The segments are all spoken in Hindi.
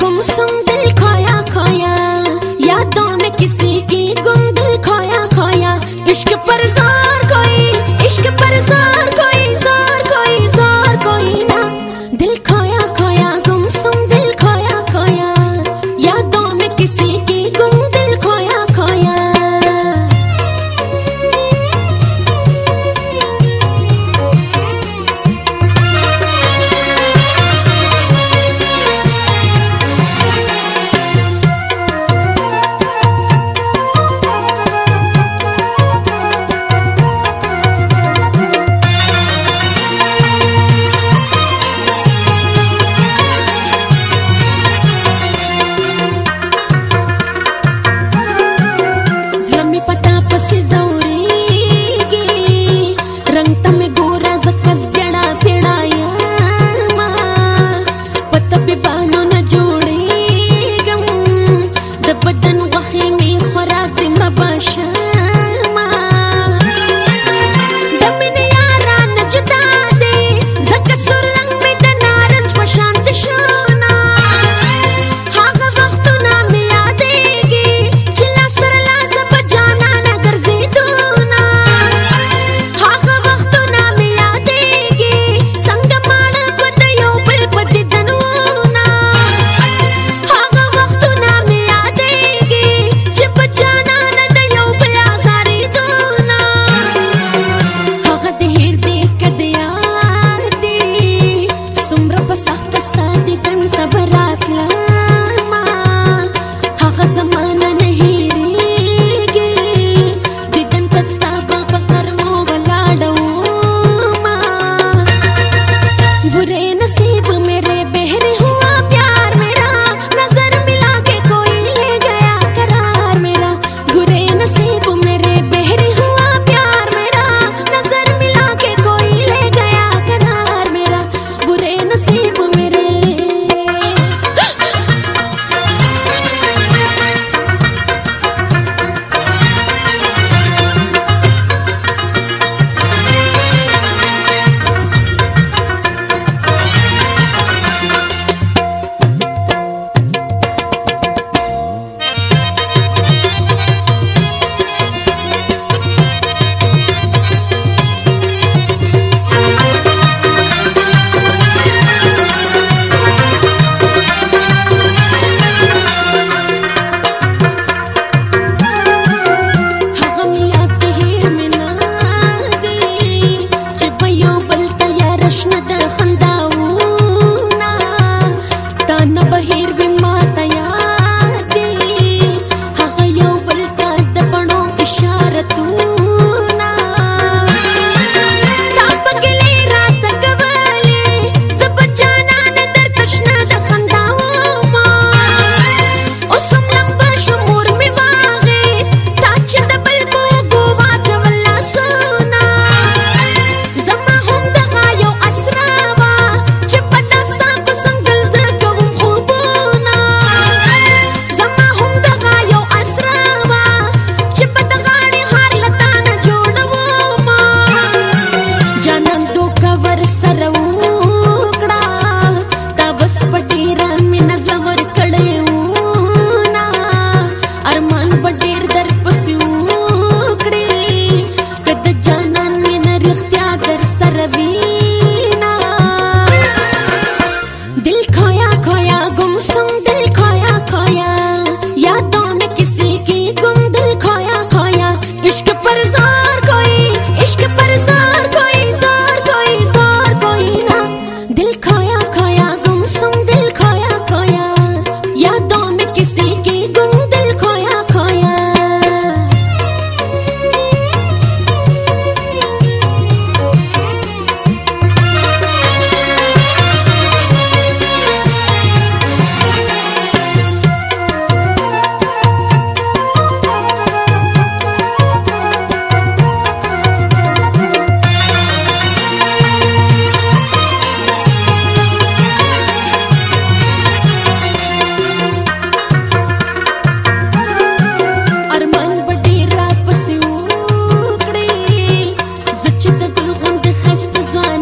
गुमसुम दिल खोया खोया यादों में किसी की गुम दिल खोया खोया इश्क पर touch this one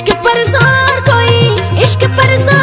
इश्क पर ज़ोर कोई इश्क पर ज़ोर